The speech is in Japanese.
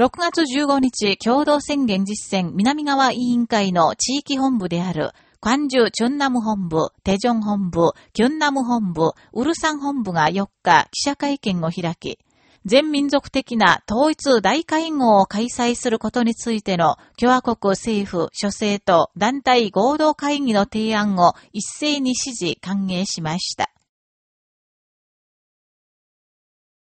6月15日共同宣言実践南側委員会の地域本部である、関中チュンナム本部、テジョン本部、キュンナム本部、ウルサン本部が4日記者会見を開き、全民族的な統一大会合を開催することについての共和国政府、諸政と団体合同会議の提案を一斉に支持、歓迎しました。